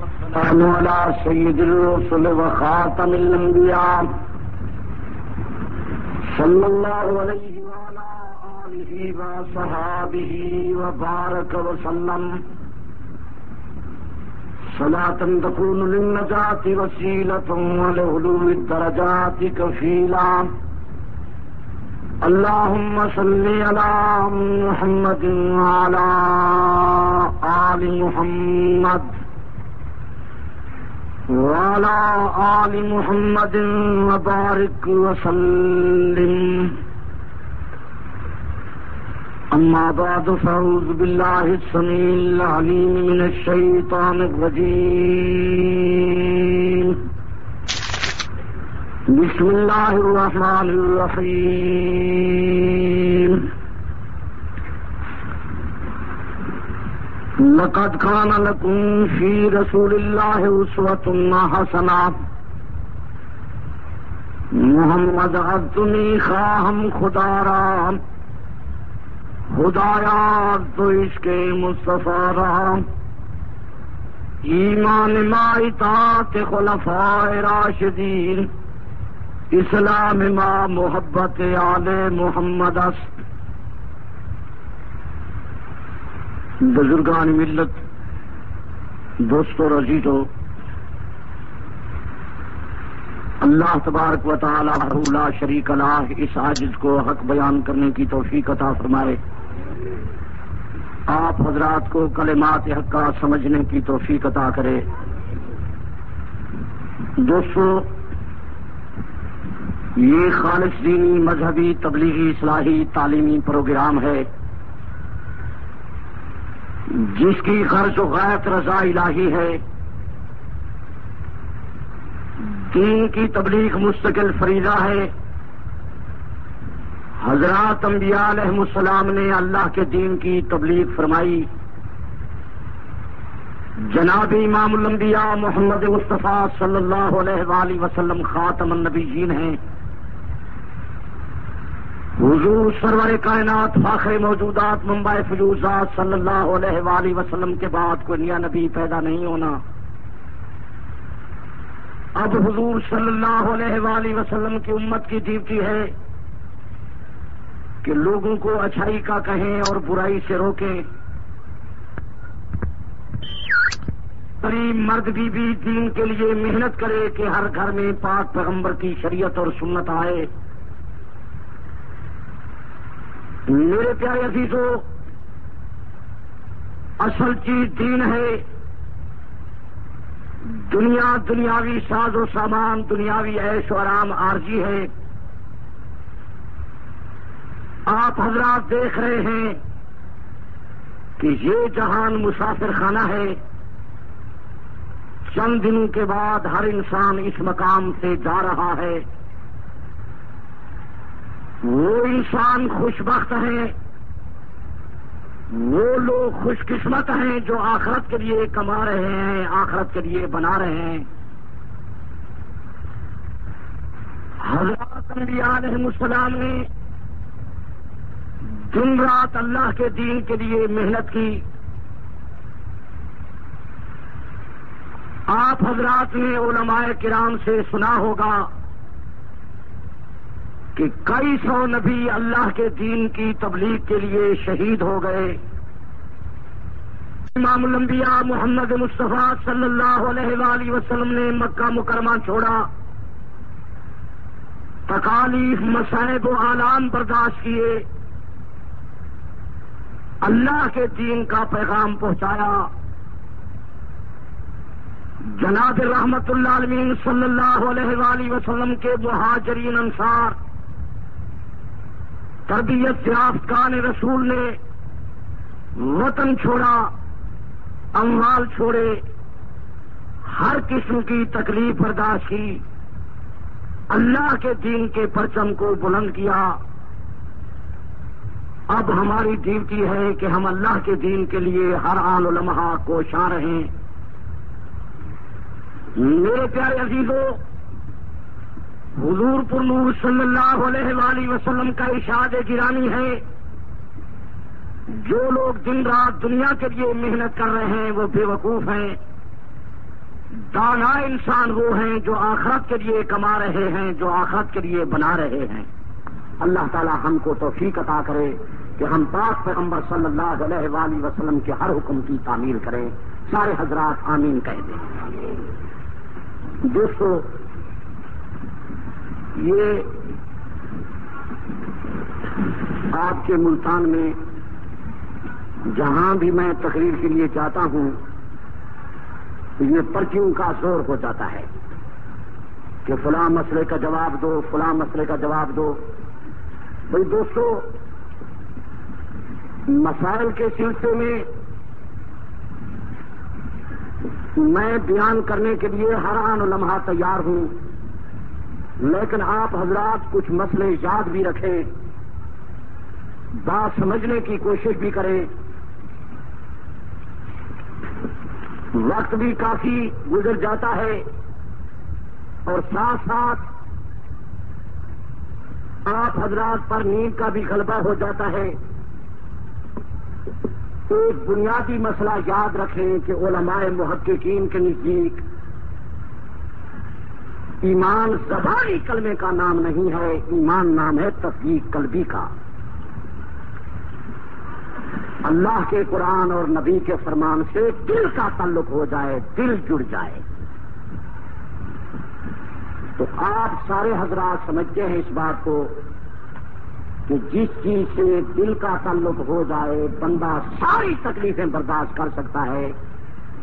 والسلام. على سيد الرسل وخاتم الأنبياء. صلى الله عليه وعلى آله وصحابه وبارك وسلم. صلاة تكون للنجاة وسيلة ولهلو الدرجات كفيلا. اللهم صل على محمد وعلى آل محمد وعلى آل محمد وبارك وسلم. أما بعد، فأعوذ بالله السميع العليم من الشيطان الرجيم. بسم الله الرحمن الرحيم. لقد كان لكم في رسول الله أسوة حسنة. محمد عبدني خواہم خدا را خدایا تو اس کے مصطفیٰ را. ایمان ما اطاعت خلفاء راشدین. اسلام ما محبت آل محمد است بزرگان ملت، دوستو رضیتو اللہ تبارک و تعالی لا شریک اللہ اس عاجز کو حق بیان کرنے کی توفیق عطا فرمائے۔ آپ حضرات کو کلمات حق کا سمجھنے کی توفیق عطا کرے۔ دوستو یہ خالص دینی مذہبی تبلیغی اصلاحی تعلیمی پروگرام ہے جس کی خرچ و غیرت رضا الہی ہے۔ دین کی تبلیغ مستقل فریضہ ہے۔ حضرات انبیاء علیہ السلام نے اللہ کے دین کی تبلیغ فرمائی۔ جناب امام الانبیاء محمد مصطفیٰ صلی اللہ علیہ وآلہ وسلم خاتم النبیین ہیں۔ حضور سرور کائنات فاخر موجودات ممبئی فجوزات صلی اللہ علیہ وآلہ وسلم کے بعد کوئی نیا نبی پیدا نہیں ہونا۔ اب حضور صلی اللہ علیہ وآلہ وسلم کی امت کی ڈیوٹی ہے کہ لوگوں کو اچھائی کا کہیں اور برائی سے روکیں۔ غریب مرد بھی بھی دین کے لیے محنت کرے کہ ہر گھر میں پاک پیغمبر کی شریعت اور سنت آئے۔ میرے پیارے عزیزو، اصل چیز دین ہے۔ دنیا دنیاوی ساز و سامان، دنیاوی عیش و آرام عارضی ہے۔ آپ حضرات دیکھ رہے ہیں کہ یہ جہان مسافر خانہ ہے۔ چند دنوں کے بعد ہر انسان اس مقام سے جا رہا ہے۔ وہ انسان خوش بخت ہیں، وہ لوگ خوش قسمت ہیں جو آخرت کے لیے کما رہے ہیں، آخرت کے لیے بنا رہے ہیں۔ حضرات انبیاء علیہ السلام نے دن رات اللہ کے دین کے لیے محنت کی۔ آپ حضرات نے علماء کرام سے سنا ہوگا کہ کئی سو نبی اللہ کے دین کی تبلیغ کے لیے شہید ہو گئے۔ امام الانبیاء محمد مصطفیٰ صلی اللہ علیہ وآلہ وسلم نے مکہ مکرمہ چھوڑا۔ تکالیف مسائب و آلام برداشت کیے۔ اللہ کے دین کا پیغام پہنچایا۔ جناب رحمت اللہ عالمین صلی اللہ علیہ وآلہ وسلم کے مہاجرین انصار تربیت یافت کان رسول نے وطن چھوڑا، اموال چھوڑے، ہر قسم کی تکلیف برداشت کی، اللہ کے دین کے پرچم کو بلند کیا۔ اب ہماری ڈیوٹی ہے کہ ہم اللہ کے دین کے لیے ہر آن لمحہ کوشاں رہیں۔ میرے پیارے عزیزوں حضور پر نور صلی اللہ علیہ وآلہ وسلم کا ارشاد گرانی ہے۔ جو لوگ دن رات دنیا کے لیے محنت کر رہے ہیں، وہ بے وقوف ہیں۔ دانا انسان وہ ہیں جو آخرت کے لیے کما رہے ہیں، جو آخرت کے لیے بنا رہے ہیں۔ اللہ تعالی ہم کو توفیق عطا کرے کہ ہم پاک پیغمبر صلی اللہ علیہ وآلہ وسلم کے ہر حکم کی تعمیل کریں۔ سارے حضرات آمین کہہ دیں۔ دوستو یہ آپ کے ملتان میں جہاں بھی میں تقریر کے لیے چاہتا ہوں، یہ پرچیوں کا زور ہو جاتا ہے کہ فلاں مسئلے کا جواب دو، فلاں مسئلے کا جواب دو۔ بھائی دوستو، مسائل کے سلسلے میں میں بیان کرنے کے لیے ہر آن لمحہ تیار ہوں۔ لیکن آپ حضرات کچھ مسئلے یاد بھی رکھیں، بات سمجھنے کی کوشش بھی کریں۔ وقت بھی کافی گزر جاتا ہے اور ساتھ ساتھ آپ حضرات پر نیند کا بھی غلبہ ہو جاتا ہے۔ ایک بنیادی مسئلہ یاد رکھیں کہ علماء محققین کے نزدیک ایمان زبانی کلمے کا نام نہیں ہے، ایمان نام ہے تصدیق قلبی کا۔ اللہ کے قرآن اور نبی کے فرمان سے دل کا تعلق ہو جائے، دل جڑ جائے۔ تو آپ سارے حضرات سمجھتے ہیں اس بات کو کہ جس چیز سے دل کا تعلق ہو جائے، بندہ ساری تکلیفیں برداشت کر سکتا ہے،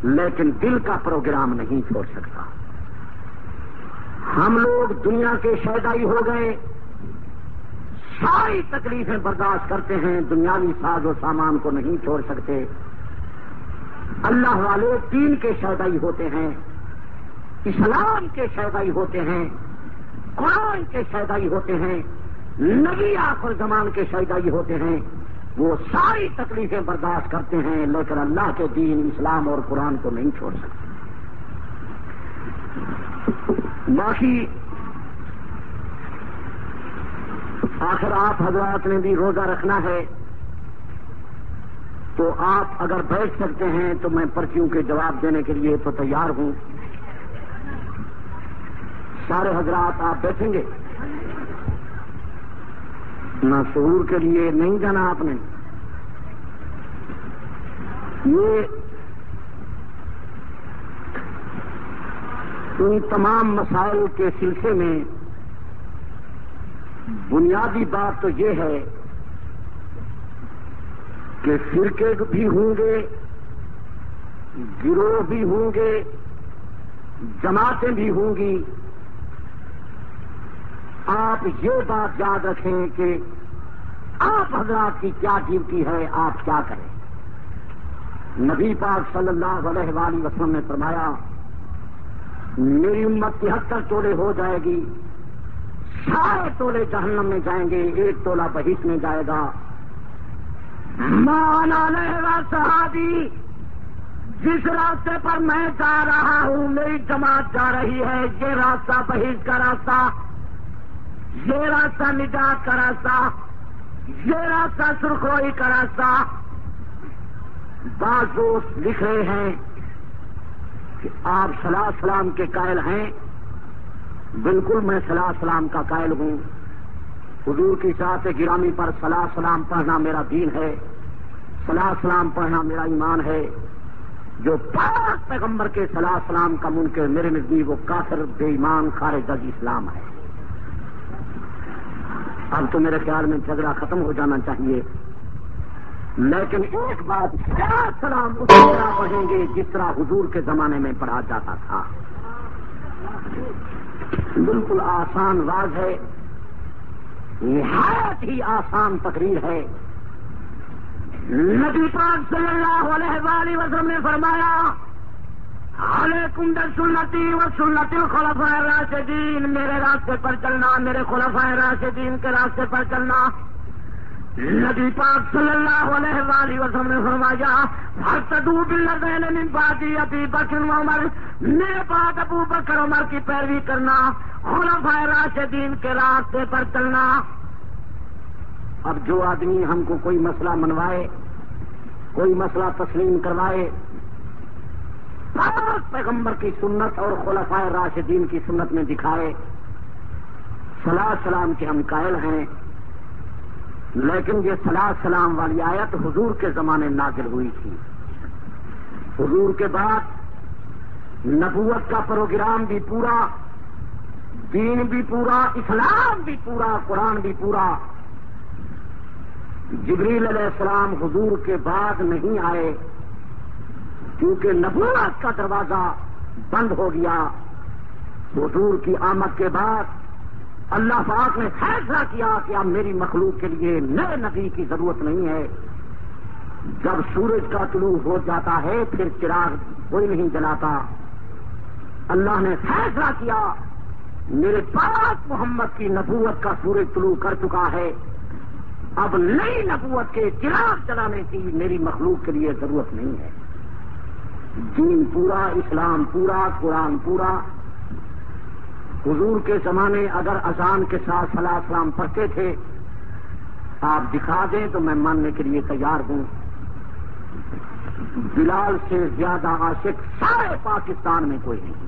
لیکن دل کا پروگرام نہیں چھوڑ سکتا۔ ہم لوگ دنیا کے شہدائی ہو گئے۔ ساری تکلیفیں برداشت کرتے ہیں، دنیاوی ساز و سامان کو نہیں چھوڑ سکتے۔ اللہ والے تین کے شہدائی ہوتے ہیں، اسلام کے شہدائی ہوتے ہیں، قرآن کے شہدائی ہوتے ہیں، نبی آخر زمان کے شہدائی ہوتے ہیں۔ وہ ساری تکلیفیں برداشت کرتے ہیں، لیکن اللہ کے دین اسلام اور قرآن کو نہیں چھوڑ سکتے۔ باقی آخر آپ حضرات نے بھی روزہ رکھنا ہے تو آپ اگر بیٹھ سکتے ہیں تو میں پرچیوں کے جواب دینے کے لیے تو تیار ہوں۔ سارے حضرات آپ بیٹھیں گے۔ نہ شعور کے لیے، نہیں جانا آپ نے۔ یہ ان تمام مسائل کے سلسلے میں بنیادی بات تو یہ ہے کہ فرقے بھی ہوں گے، گروہ بھی ہوں گے، جماعتیں بھی ہوں گی۔ آپ یہ بات یاد رکھیں کہ آپ حضرات کی کیا ڈیوٹی ہے، آپ کیا کریں۔ نبی پاک صلی اللہ علیہ وآلہ وسلم نے فرمایا میری امت تہتر ٹولے ہو جائے گی۔ سارے ٹولے جہنم میں جائیں گے، ایک ٹولہ بہیس میں جائے گا۔ مانا لہرا صحابی، جس راستے پر میں جا رہا ہوں، میری جماعت جا رہی ہے۔ یہ راستہ بہیس کا راستہ، یہ راستہ نجات کا راستہ، یہ راستہ سرخوئی کا راستہ۔ بعض دوست لکھ رہے ہیں کہ آپ صلاح سلام کے قائل ہیں، بالکل میں صلاح سلام کا قائل ہوں۔ حضور کی ساتھ گرامی پر صلاح سلام پڑھنا میرا دین ہے، صلاح سلام پڑھنا میرا ایمان ہے۔ جو پاک پیغمبر کے صلاح سلام کا منکر میرے نزدیک وہ کافر، بے ایمان، خارج از اسلام ہے۔ اب تو میرے خیال میں جھگڑا ختم ہو جانا چاہیے۔ لیکن ایک بات کیا سلام اس طرح پڑھیں گے جس طرح حضور کے زمانے میں پڑھا جاتا تھا؟ بالکل آسان واز ہے۔ نہایت ہی آسان تقریر ہے۔ نبی پاک صلی اللہ علیہ وآلہ وسلم نے فرمایا، علیکم سنتی و سنت الخلفاء راشدین میرے راستے پر چلنا، میرے خلفاء راشدین کے راستے پر چلنا۔ نبی پاک صلی اللہ علیہ وآلہ وسلم نے فرمایا ہر تدو بلدین من بعدی ابی بکر و عمر میرے بعد ابو بکر عمر کی پیروی کرنا خلفاء راشدین کے راستے پر چلنا۔ اب جو آدمی ہم کو کوئی مسئلہ منوائے، کوئی مسئلہ تسلیم کروائے پیغمبر کی سنت اور خلفائے راشدین کی سنت میں دکھائے صلاح سلام کے ہم قائل ہیں۔ لیکن یہ صلاح سلام والی آیت حضور کے زمانے نازل ہوئی تھی۔ حضور کے بعد نبوت کا پروگرام بھی پورا، دین بھی پورا، اسلام بھی پورا، قرآن بھی پورا۔ جبریل علیہ السلام حضور کے بعد نہیں آئے، کیونکہ نبوت کا دروازہ بند ہو گیا۔ حضور کی آمد کے بعد اللہ پاک نے فیصلہ کیا کہ اب میری مخلوق کے لیے نئے نبی کی ضرورت نہیں ہے۔ جب سورج کا طلوع ہو جاتا ہے، پھر چراغ کوئی نہیں جلاتا۔ اللہ نے فیصلہ کیا، میرے پاس محمد کی نبوت کا سورج طلوع کر چکا ہے۔ اب نئی نبوت کے چراغ جلانے کی میری مخلوق کے لیے ضرورت نہیں ہے۔ دین پورا، اسلام پورا، قرآن پورا حضور کے زمانے اگر اذان کے ساتھ صلاح سلام پڑھتے تھے، آپ دکھا دیں تو میں ماننے کے لیے تیار ہوں۔ بلال سے زیادہ عاشق سارے پاکستان میں کوئی نہیں۔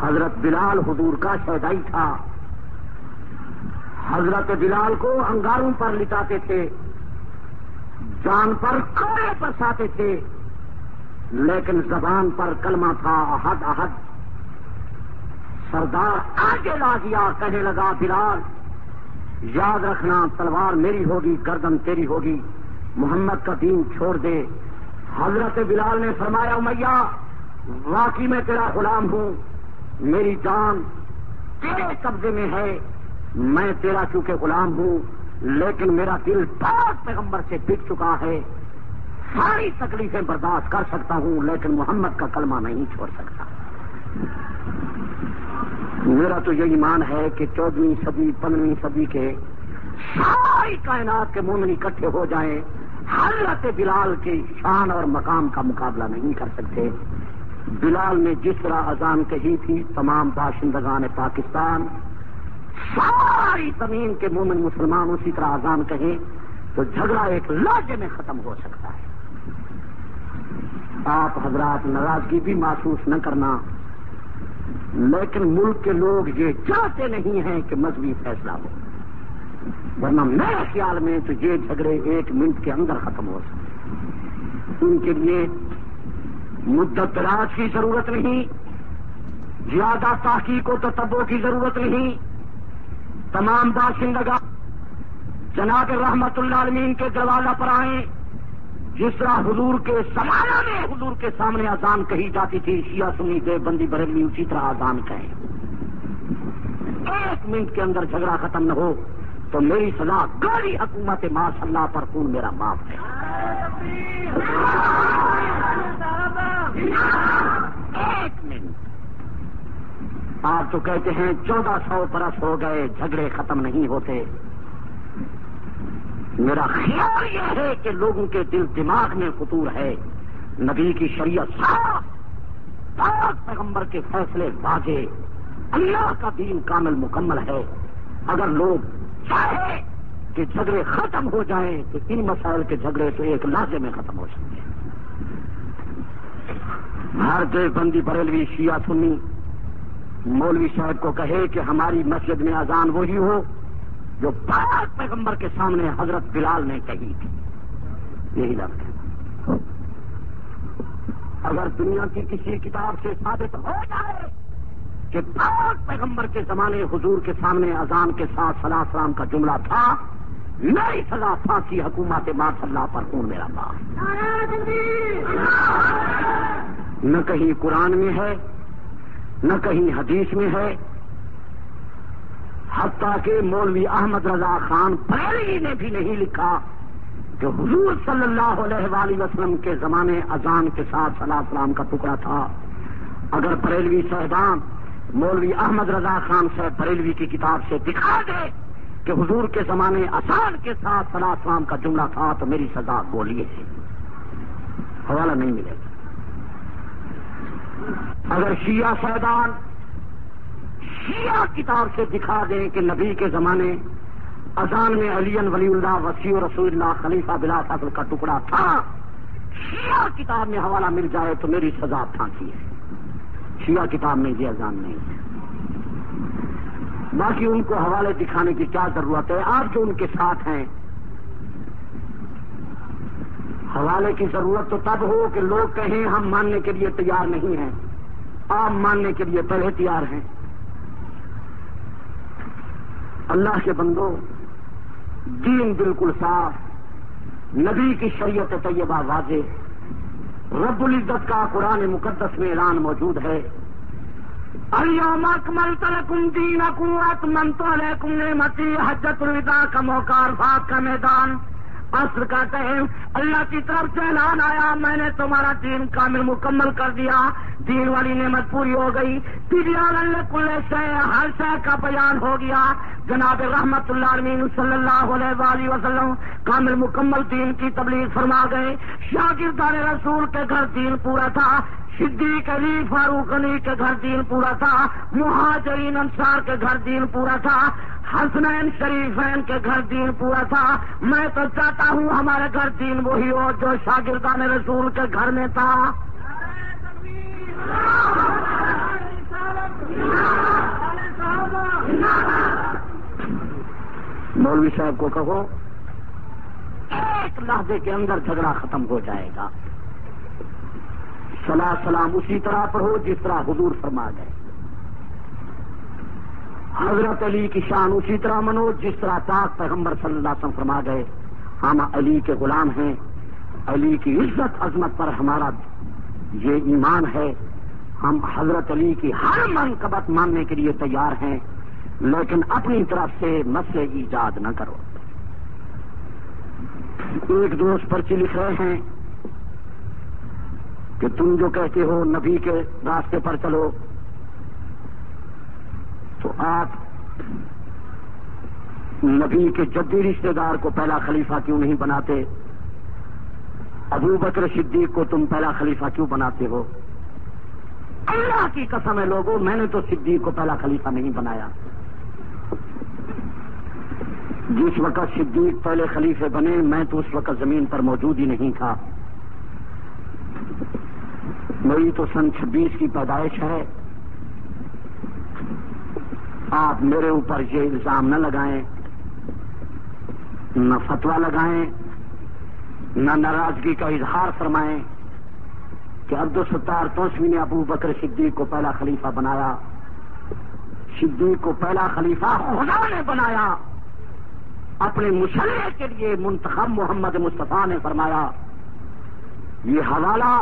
حضرت بلال حضور کا شہدائی تھا۔ حضرت بلال کو انگاروں پر لٹاتے تھے، جان پر کوڑے برساتے تھے، لیکن زبان پر کلمہ تھا احد احد۔ سردار آگے لا دیا کہنے لگا، بلال، یاد رکھنا، تلوار میری ہوگی، گردن تیری ہوگی، محمد کا دین چھوڑ دے۔ حضرت بلال نے فرمایا میاں واقعی میں تیرا غلام ہوں، میری جان تیرے قبضے میں ہے، میں تیرا چونکہ غلام ہوں، لیکن میرا دل پاک پیغمبر سے بک چکا ہے۔ ساری تکلیفیں برداشت کر سکتا ہوں، لیکن محمد کا کلمہ نہیں چھوڑ سکتا۔ میرا تو یہ ایمان ہے کہ چودہویں صدی، پندرہویں صدی کے ساری کائنات کے مومن اکٹھے ہو جائیں حضرت بلال کی شان اور مقام کا مقابلہ نہیں کر سکتے۔ بلال نے جس طرح اذان کہی تھی، تمام باشندگان پاکستان، ساری زمین کے مومن مسلمان اسی طرح اذان کہیں تو جھگڑا ایک لاجے میں ختم ہو سکتا ہے۔ آپ حضرات ناراضگی بھی محسوس نہ کرنا لیکن ملک کے لوگ یہ چاہتے نہیں ہیں کہ مذہبی فیصلہ ہو۔ ورنہ میرے خیال میں تو یہ جھگڑے ایک منٹ کے اندر ختم ہو سکتے ان کے لیے مدت راج کی ضرورت نہیں، زیادہ تحقیق و تتبوں کی ضرورت نہیں۔ تمام باشندگا جناب رحمت اللہ عالمین کے دروازہ پر آئیں۔ جس طرح حضور کے سمایا میں حضور کے سامنے آزان کہی جاتی تھی، شیعہ سنی دے بندی بریلی اسی طرح آزان کہیں۔ ایک منٹ کے اندر جھگڑا ختم نہ ہو، تو میری سزا گاڑی حکومت ماش اللہ پر خون میرا معاف ہے۔ ایک منٹ۔ آپ تو کہتے ہیں چودہ سو برس ہو گئے، جھگڑے ختم نہیں ہوتے۔ میرا خیال یہ ہے کہ لوگوں کے دل دماغ میں فطور ہے۔ نبی کی شریعت صاف پاک پیغمبر کے فیصلے واضح۔ اللہ کا دین کامل مکمل ہے۔ اگر لوگ چاہے کہ جھگڑے ختم ہو جائیں، تو ان مسائل کے جھگڑے تو ایک لہجے میں ختم ہو سکتے ہیں۔ ہر دیو بندی بریلوی شیعہ سنی۔ مولوی صاحب کو کہے کہ ہماری مسجد میں اذان وہی ہو۔ جو پاک پیغمبر کے سامنے حضرت بلال نے کہی تھی۔ یہی لفظ ہے۔ اگر دنیا کی کسی کتاب سے ثابت ہو جائے کہ پاک پیغمبر کے زمانے حضور کے سامنے اذان کے ساتھ صلاح سلام کا جملہ تھا، نئی سزا پھانسی حکومت مار اللہ پر خون میرا باپ۔ نہ کہیں قرآن میں ہے، نہ کہیں حدیث میں ہے حتیٰ کہ مولوی احمد رضا خان پہلی نے بھی نہیں لکھا کہ حضور صلی اللہ علیہ وآلہ وسلم کے زمانے اذان کے ساتھ صلاح سلام کا ٹکڑا تھا۔ اگر بریلوی صاحبان مولوی احمد رضا خان صاحب بریلوی کی کتاب سے دکھا دے کہ حضور کے زمانے اذان کے ساتھ صلاح سلام کا جملہ تھا تو میری سزا بولیے۔ ہے حوالہ نہیں ملے گا۔ اگر شیعہ صاحبان شیعہ کتاب سے دکھا دیں کہ نبی کے زمانے اذان میں علی ولی اللہ وسیع رسول اللہ خلیفہ بلا فصل کا ٹکڑا تھا۔ شیعہ کتاب میں حوالہ مل جائے تو میری سزا پھانسی ہے۔ شیعہ کتاب میں یہ اذان نہیں ہے۔ باقی ان کو حوالے دکھانے کی کیا ضرورت ہے؟ آپ جو ان کے ساتھ ہیں، حوالے کی ضرورت تو تب ہو کہ لوگ کہیں ہم ماننے کے لیے تیار نہیں ہیں۔ آپ ماننے کے لیے پہلے تیار ہیں۔ اللہ کے بندو دین بالکل صاف، نبی کی شریعت طیبہ واضح، رب العزت کا قرآن مقدس میں اعلان موجود ہے۔ اليوم اکملت لکم دینکم اکملت علیکم نعمتی، حجت الوداع کا موقع عرفات کا میدان۔ عصر کا ٹائم اللہ کی طرف سے اعلان آیا، میں نے تمہارا دین کامل مکمل کر دیا، دین والی نعمت پوری ہو گئی۔ تیریان اللہ کل سے، ہر شہ کا بیان ہو گیا۔ جناب رحمت اللہ علیہ صلی اللہ علیہ وآلہ وسلم کامل مکمل دین کی تبلیغ فرما گئے۔ شاگردان رسول کے گھر دین پورا تھا۔ صدیق علی فاروق علی کے گھر دین پورا تھا۔ مہاجرین انصار کے گھر دین پورا تھا۔ حسنین شریفین کے گھر دین پورا تھا۔ میں تو چاہتا ہوں ہمارے گھر دین وہی ہو جو شاگردان رسول کے گھر میں تھا۔ مولوی صاحب کو کہو، ایک لحظے کے اندر جھگڑا ختم ہو جائے گا۔ سلا سلام اسی طرح پر ہو جس طرح حضور فرما گئے۔ حضرت علی کی شان اسی طرح منو، جس طرح پاک پیغمبر صلی اللہ علیہ وسلم فرما گئے۔ ہم علی کے غلام ہیں۔ علی کی عزت عظمت پر ہمارا یہ ایمان ہے۔ ہم حضرت علی کی ہر منقبت ماننے کے لیے تیار ہیں۔ لیکن اپنی طرف سے مسئلے ایجاد نہ کرو۔ ایک دوست پرچی لکھ رہے ہیں کہ تم جو کہتے ہو نبی کے راستے پر چلو۔ تو آپ نبی کے جدی رشتے دار کو پہلا خلیفہ کیوں نہیں بناتے؟ ابو بکر صدیق کو تم پہلا خلیفہ کیوں بناتے ہو؟ اللہ کی قسم ہے لوگوں، میں نے تو صدیق کو پہلا خلیفہ نہیں بنایا۔ جس وقت صدیق پہلے خلیفے بنے، میں تو اس وقت زمین پر موجود ہی نہیں تھا۔ میری تو سن چھبیس کی پیدائش ہے۔ آپ میرے اوپر یہ الزام نہ لگائیں، نہ فتوا لگائیں، نہ ناراضگی کا اظہار فرمائیں کہ عبد الستار توسوی نے ابو بکر صدیق کو پہلا خلیفہ بنایا، صدیق کو پہلا خلیفہ خدا نے بنایا، اپنے مشرے کے لیے منتخب محمد مصطفیٰ نے فرمایا۔ یہ حوالہ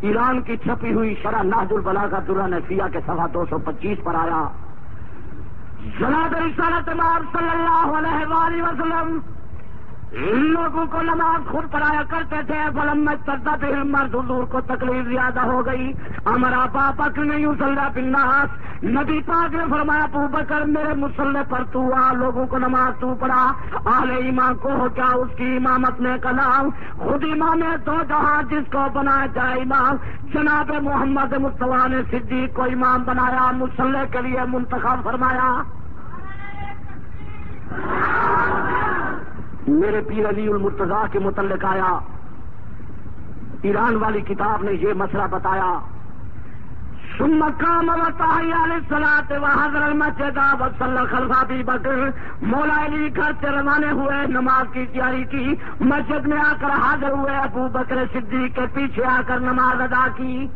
ایران کی چھپی ہوئی شرح ناج البلا کا درہ نفیہ کے سوا دو سو پچیس پر آیا۔ جناب رسالت مار صلی اللہ علیہ وآلہ وسلم، ان لوگوں کو نماز خود پڑھایا کرتے تھے، فلم میں چرتا تھے مرد حضور کو تکلیف زیادہ ہو گئی۔ ہمارا پاپا نہیں اسلح پناس نبی پاک نے فرمایا پو بکر میرے مسلح پر تو آ، لوگوں کو نماز تو پڑھا۔ آل ایمان کو ہو کیا اس کی امامت نے کلام؟ خود امام تو جہاں جس کو بنایا جائے امام۔ جناب محمد مصطفیٰ نے صدیق کو امام بنایا، مسلح کے لیے منتخب فرمایا۔ میرے پیر علی المرتضا کے متعلق آیا۔ ایران والی کتاب نے یہ مسئلہ بتایا۔ سمکام سلاط و حضر المسجد وصل خلفا بھی بکر۔ مولا علی گھر سے روانے ہوئے، نماز کی تیاری کی۔ مسجد میں آ کر حاضر ہوئے، ابو بکر صدیق کے پیچھے آ کر نماز ادا کی۔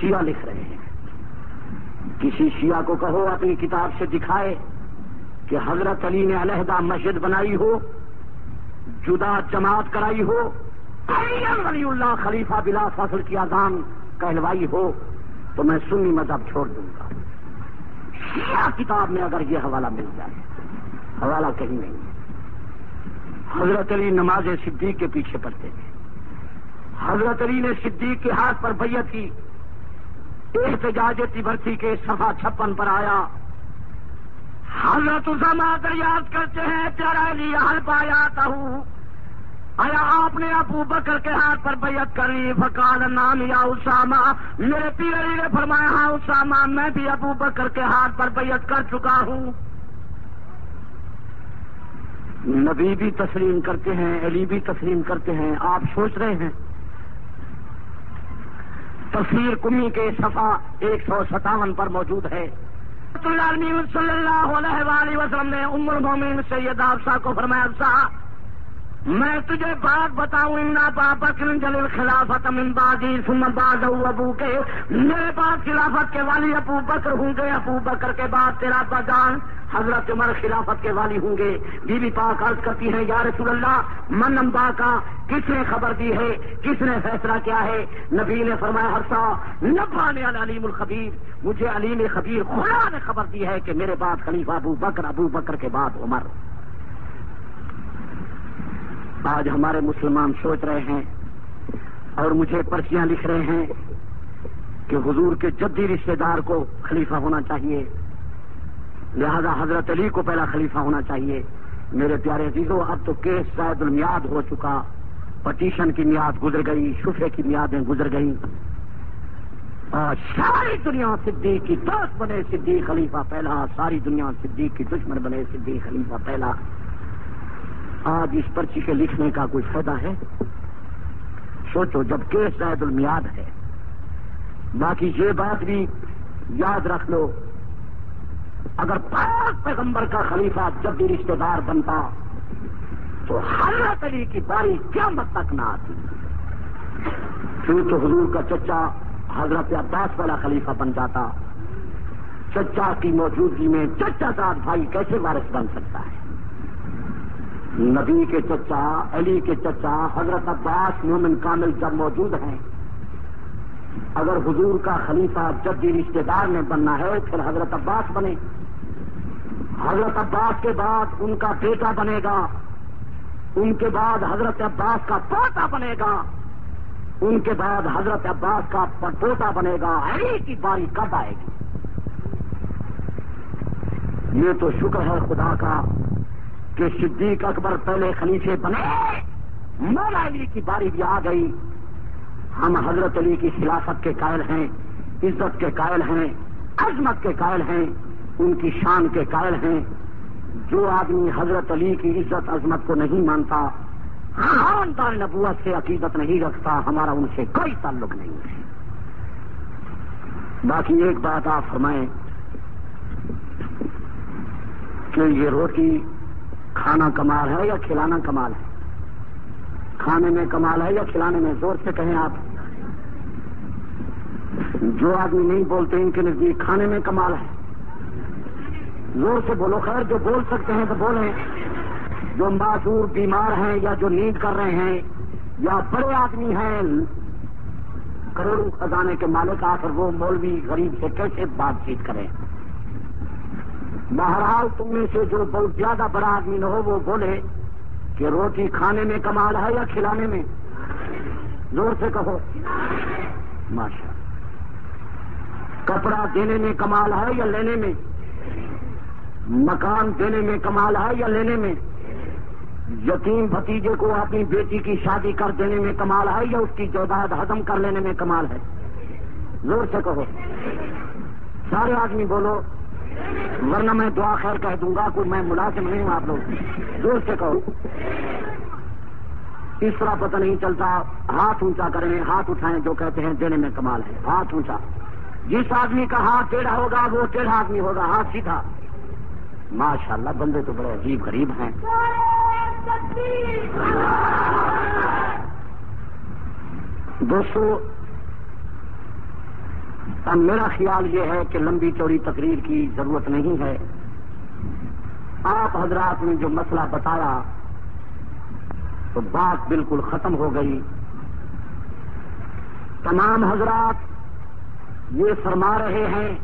شیعہ لکھ رہے ہیں۔ کسی شیعہ کو کہو، اپنی کتاب سے دکھائے۔ کہ حضرت علی نے علیحدہ مسجد بنائی ہو، جدا جماعت کرائی ہو ولی اللہ خلیفہ بلا فصل کی آزان کہلوائی ہو، تو میں سنی مذہب چھوڑ دوں گا۔ شیعہ کتاب میں اگر یہ حوالہ مل جائے، حوالہ کہیں نہیں۔ ہے حضرت علی نماز صدیق کے پیچھے پڑتے تھے۔ حضرت علی نے صدیق کے ہاتھ پر بیعت کی۔ احتجاجتی برسی کے سفا چھپن پر آیا۔ حضرت اسامہ دریافت کرتے ہیں پیارا علی حل پایا ہوں۔ آیا آپ نے ابو بکر کے ہاتھ پر بیعت کر لی؟ فکال نام یا اسامہ میرے پیر علی نے فرمایا ہاں اسامہ میں بھی ابو بکر کے ہاتھ پر بیعت کر چکا ہوں۔ نبی بھی تسلیم کرتے ہیں، علی بھی تسلیم کرتے ہیں۔ آپ سوچ رہے ہیں؟ تفسیر کمی کے صفحہ ایک سو ستاون پر موجود ہے۔ صلی اللہ علیہ وآلہ وسلم نے ام المومن سید آفسا کو فرمایا افسا میں تجھے بات بتاؤں، انا پاپا کن جلیل خلافت من بازی سم باز ابو کے۔ میرے پاس خلافت کے والی ابو بکر ہوں گے، ابو بکر کے بعد تیرا بجان حضرت عمر خلافت کے والی ہوں گے۔ بی بی پاک عرض کرتی ہیں، یا رسول اللہ، من امبا کا کس نے خبر دی ہے؟ کس نے فیصلہ کیا ہے؟ نبی نے فرمایا ہرسا نفا نے علیم الخبیر۔ مجھے علیم خبیر خدا نے خبر دی ہے کہ میرے بعد خلیفہ ابو بکر ابو بکر کے بعد عمر۔ آج ہمارے مسلمان سوچ رہے ہیں اور مجھے پرچیاں لکھ رہے ہیں کہ حضور کے جدی رشتے دار کو خلیفہ ہونا چاہیے۔ لہذا حضرت علی کو پہلا خلیفہ ہونا چاہیے۔ میرے پیارے عزیزوں اب تو کیس شاید المیاد ہو چکا۔ پٹیشن کی میاد گزر گئی شفے کی میادیں گزر گئی اور ساری دنیا صدیق کی دوست بنے صدیق خلیفہ پہلا، ساری دنیا صدیق کی دشمن بنے صدیق خلیفہ پہلا۔ آج اس پرچی کے لکھنے کا کوئی فائدہ ہے؟ سوچو جب کیس شاید المیاد ہے۔ باقی یہ بات بھی یاد رکھ لو۔ اگر پاک پیغمبر کا خلیفہ جب بھی رشتے دار بنتا، تو حضرت علی کی باری کیا مت تک نہ آتی۔ پھر تو حضور کا چچا حضرت عباس والا خلیفہ بن جاتا؟ چچا کی موجودگی میں چچا کا بھائی کیسے وارث بن سکتا ہے؟ نبی کے چچا، علی کے چچا، حضرت عباس مومن کامل جب موجود ہیں، اگر حضور کا خلیفہ جدی رشتے دار میں بننا ہے، پھر حضرت عباس بنے۔ حضرت عباس کے بعد ان کا بیٹا بنے گا۔ ان کے بعد حضرت عباس کا پوتا بنے گا۔ ان کے بعد حضرت عباس کا پوتا بنے گا۔ علی کی باری کب آئے گی؟ یہ تو شکر ہے خدا کا۔ کہ صدیق اکبر پہلے خلیفے بنے، مولا علی کی باری بھی آ گئی۔ ہم حضرت علی کی خلافت کے قائل ہیں، عزت کے قائل ہیں، عظمت کے قائل ہیں، ان کی شان کے قائل ہیں۔ جو آدمی حضرت علی کی عزت، عظمت کو نہیں مانتا، خاندان نبوت سے عقیدت نہیں رکھتا، ہمارا ان سے کوئی تعلق نہیں۔ ہے باقی ایک بات آپ فرمائیں کہ یہ روٹی کھانا کمال ہے یا کھلانا کمال ہے؟ کھانے میں کمال ہے یا کھلانے میں؟ زور سے کہیں آپ۔ جو آدمی نہیں بولتے ان کے نزدیک کھانے میں کمال ہے۔ زور سے بولو، خیر، جو بول سکتے ہیں تو بولیں۔ جو معذور بیمار ہیں یا جو نیند کر رہے ہیں یا بڑے آدمی ہیں، کروڑوں خزانے کے مالک آ کر وہ مولوی غریب سے کیسے بات چیت کریں؟ بہرحال تم میں سے جو بہت زیادہ بڑا آدمی نہ ہو وہ بولے کہ روٹی کھانے میں کمال ہے یا کھلانے میں؟ زور سے کہو۔ ماشاء کپڑا دینے میں کمال ہے یا لینے میں؟ مکان دینے میں کمال ہے یا لینے میں؟ یتیم بھتیجے کو اپنی بیٹی کی شادی کر دینے میں کمال ہے یا اس کی جائیداد ہضم کر لینے میں کمال ہے؟ زور سے کہو۔ سارے آدمی بولو۔ ورنہ میں دعا خیر کہہ دوں گا، کوئی میں ملازم نہیں ہوں آپ لوگ۔ زور سے کہو۔ اس طرح پتہ نہیں چلتا، ہاتھ اونچا کریں، ہاتھ اٹھائیں، جو کہتے ہیں دینے میں کمال ہے۔ ہاتھ اونچا۔ جس آدمی کا ہاتھ ٹیڑھا ہوگا، وہ ٹیڑھا آدمی ہوگا، ہاتھ سیدھا۔ ماشاء اللہ بندے تو بڑے عجیب غریب ہیں۔ دوستو میرا خیال یہ ہے کہ لمبی چوڑی تقریر کی ضرورت نہیں ہے۔ آپ حضرات نے جو مسئلہ بتایا، تو بات بالکل ختم ہو گئی۔ تمام حضرات یہ فرما رہے ہیں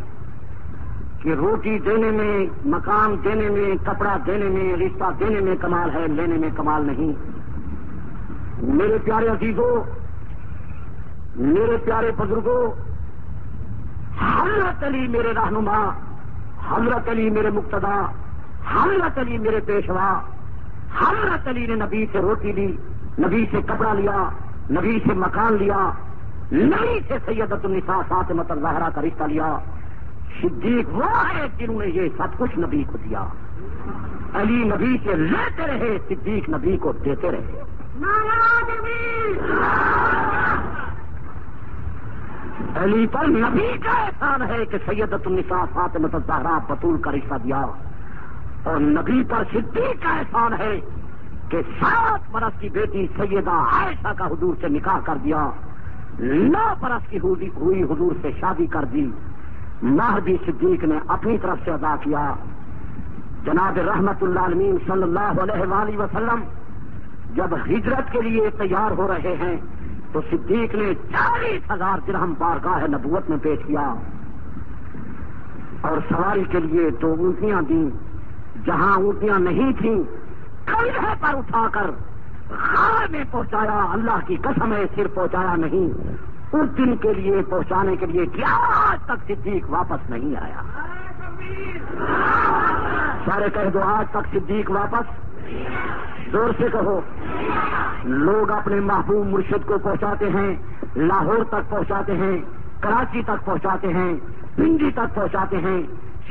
کہ روٹی دینے میں، مکان دینے میں، کپڑا دینے میں، رشتہ دینے میں کمال ہے، لینے میں کمال نہیں۔ میرے پیارے عزیزوں میرے پیارے بزرگوں حضرت علی میرے رہنما، حضرت علی میرے مقتدا، حضرت علی میرے پیشوا، حضرت علی نے نبی سے روٹی لی، نبی سے کپڑا لیا، نبی سے مکان لیا، نبی سے سیدت النساء فاطمت الزہرا کا رشتہ لیا۔ صدیق وہ ہے جنہوں نے یہ سب کچھ نبی کو دیا۔ علی نبی سے لیتے رہے، صدیق نبی کو دیتے رہے۔ علی پر نبی کا احسان ہے کہ سیدت النساء فاطمہ الزہرا بطول کا رشتہ دیا۔ اور نبی پر صدیق کا احسان ہے کہ سات برس کی بیٹی سیدہ عائشہ کا حضور سے نکاح کر دیا۔ نو برس کی ہوئی حضور سے شادی کر دی۔ مہدی صدیق نے اپنی طرف سے ادا کیا۔ جناب رحمت اللہ علمین صلی اللہ علیہ وآلہ وسلم جب ہجرت کے لیے تیار ہو رہے ہیں تو صدیق نے چالیس ہزار درہم بارگاہ نبوت میں پیش کیا اور سواری کے لیے دو اونٹیاں دیں۔ جہاں اونٹیاں نہیں تھیں، کندھے پر اٹھا کر غار میں پہنچایا۔ اللہ کی قسم ہے سر پہنچایا نہیں۔ اس دن کے لیے، پہنچانے کے لیے کیا آج تک صدیق واپس نہیں آیا؟ سارے کہہ دو، آج تک صدیق واپس زور سے کہو۔ لوگ اپنے محبوب مرشد کو پہنچاتے ہیں، لاہور تک پہنچاتے ہیں، کراچی تک پہنچاتے ہیں، پنڈی تک پہنچاتے ہیں۔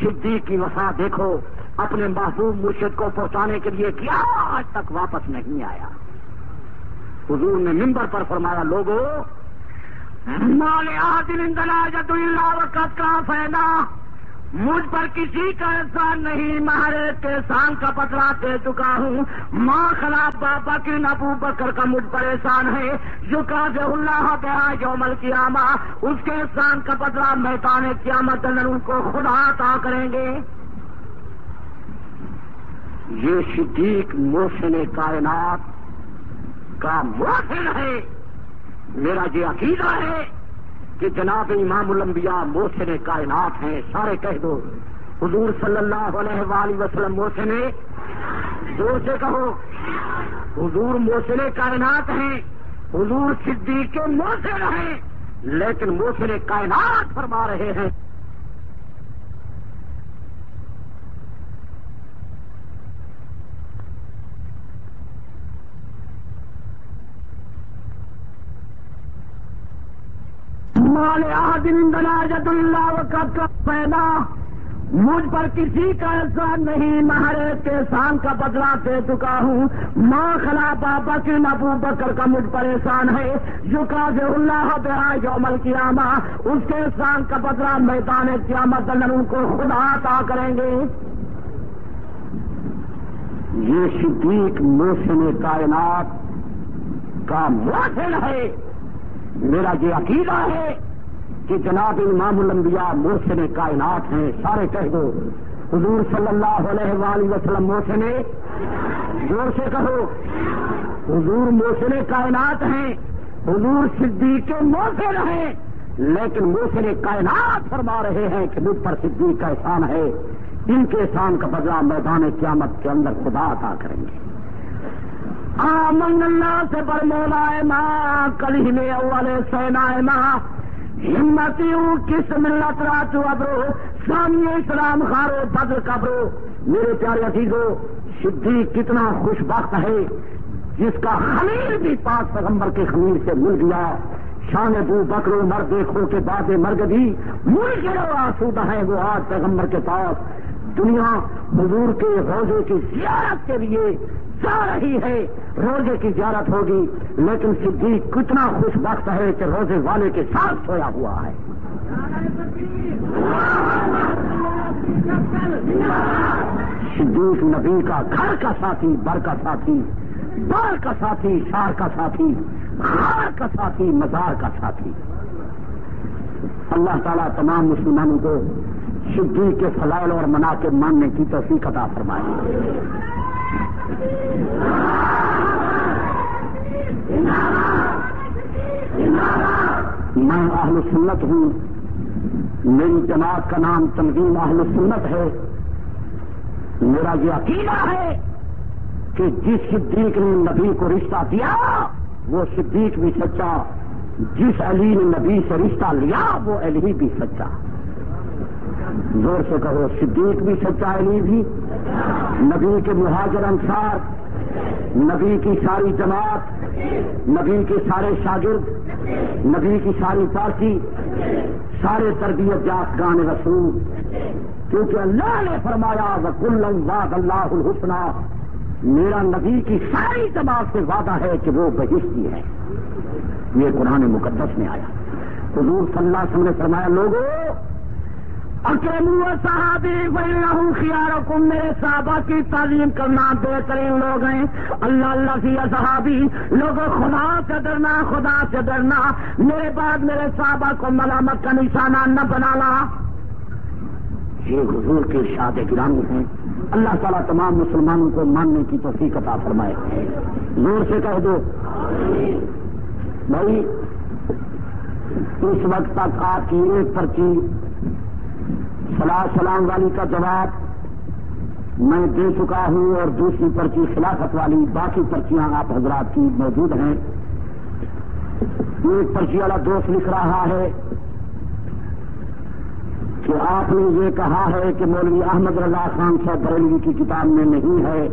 صدیق کی وفا دیکھو، اپنے محبوب مرشد کو پہنچانے کے لیے کیا آج تک واپس نہیں آیا۔ حضور نے ممبر پر فرمایا لوگوں جد اللہ وقت کا فائدہ۔ مجھ پر کسی کا احسان نہیں مہارے کے احسان کا پتلا دے چکا ہوں۔ ماں خلاف بابا کی نبو بکر کا مجھ پر احسان ہے۔ جو کا جو اللہ پہ جو مل کی آما اس کے احسان کا پتلا میدان قیامت ان کو خدا عطا کریں گے۔ یہ صدیق موسم کائنات کا موسم ہے۔ میرا یہ عقیدہ ہے۔ کہ جناب امام الانبیاء موسن کائنات ہیں، سارے کہہ دو۔ حضور صلی اللہ علیہ وآلہ وسلم موسن زور سے کہو۔ حضور موسن کائنات ہیں، حضور صدیق کے موسن ہیں، لیکن موسن کائنات فرما رہے ہیں۔ جد اللہ وقت کا پیدا مجھ پر کسی کا احسان نہیں مہارے کے احسان کا بدلا دے چکا ہوں۔ ماں خلا بابا کی نبو بکر کا مجھ پر احسان ہے۔ جو کا جو اللہ پہ جو عمل اس کے احسان کا بدلا میدان قیامت ان کو خدا عطا کریں گے۔ یہ صدیق موسم کائنات کا موسم ہے۔ میرا یہ عقیدہ ہے کہ جناب امام الانبیاء موسم کائنات ہیں، سارے کہہ دو۔ حضور صلی اللہ علیہ وآلہ وسلم موسم زور سے کہو۔ حضور موسم کائنات ہیں، حضور صدیق کے ہیں۔ لیکن موسم کائنات فرما رہے ہیں کہ مجھ پر صدیق کا احسان ہے۔ ان کے احسان کا بدلا میدان قیامت کے اندر خدا عطا کریں گے۔ آمن اللہ سے بر مولا ماں کلی میں اول سینا ماں ہمتی ہوں کس ملت رات ابرو سامنے اسلام خارو، بدر قبرو۔ میرے پیارے عزیزو صدیق کتنا خوش بخت ہے جس کا خمیر بھی پاک پیغمبر کے خمیر سے مل گیا شان بو بکرو مر دیکھو کے بعد مرگ بھی مل گیا آسودہ ہے وہ آج پیغمبر کے پاس۔ دنیا حضور کے روزے کی زیارت کے لیے جا رہی ہے۔ روزے کی زیارت ہوگی، لیکن صدیق کتنا خوش وقت ہے کہ روزے والے کے ساتھ سویا ہوا ہے۔ صدیق نبی کا گھر کا ساتھی، بر کا ساتھی بار کا ساتھی، شار کا ساتھی ہار کا ساتھی، مزار کا ساتھی۔ اللہ تعالیٰ تمام مسلمانوں کو صدیق کے فضائل اور منا کے ماننے کی توفیق عطا فرمائے۔ میں اہل سنت ہوں۔ میری جماعت کا نام تنظیم اہل سنت ہے۔ میرا یہ عقیدہ ہے کہ جس صدیق نے نبی کو رشتہ دیا، وہ صدیق بھی سچا۔ جس علی نے نبی سے رشتہ لیا، وہ علی بھی سچا۔ زور سے کہو، صدیق بھی سچا علی بھی، نبی کے مہاجر انصار، نبی کی ساری جماعت، نبی کے سارے شاگرد، نبی کی ساری پارٹی، سارے تربیت جات گان رسول۔ کیونکہ اللہ نے فرمایا وکل واد اللہ الحسنہ میرا نبی کی ساری جماعت سے وعدہ ہے کہ وہ بہشتی ہے۔ یہ قرآن مقدس میں آیا۔ حضور صلی اللہ علیہ وسلم نے فرمایا لوگوں اکیلو صحابی بہن خیال حکم میرے صحابہ کی تعلیم کرنا بہترین لوگ ہیں۔ اللہ اللہ کی صحابی، لوگ خدا سے ڈرنا خدا سے ڈرنا میرے بعد میرے صحابہ کو ملامت کا نشانہ نہ بنانا۔ یہ حضور کے شاد گرامی ہیں۔ اللہ تعالیٰ تمام مسلمانوں کو ماننے کی توفیق عطا فرمائے۔ زور سے کہہ دو۔ بھائی، اس وقت تک آپ کی ایک پرچی سلاد سلام والی کا جواب، میں دے چکا ہوں اور دوسری پرچی خلافت والی باقی پرچیاں آپ حضرات کی موجود ہیں۔ ایک پرچی والا دوست لکھ رہا ہے کہ آپ نے یہ کہا ہے کہ مولوی احمد رضا خان صاحب بریلوی کی کتاب میں نہیں ہے۔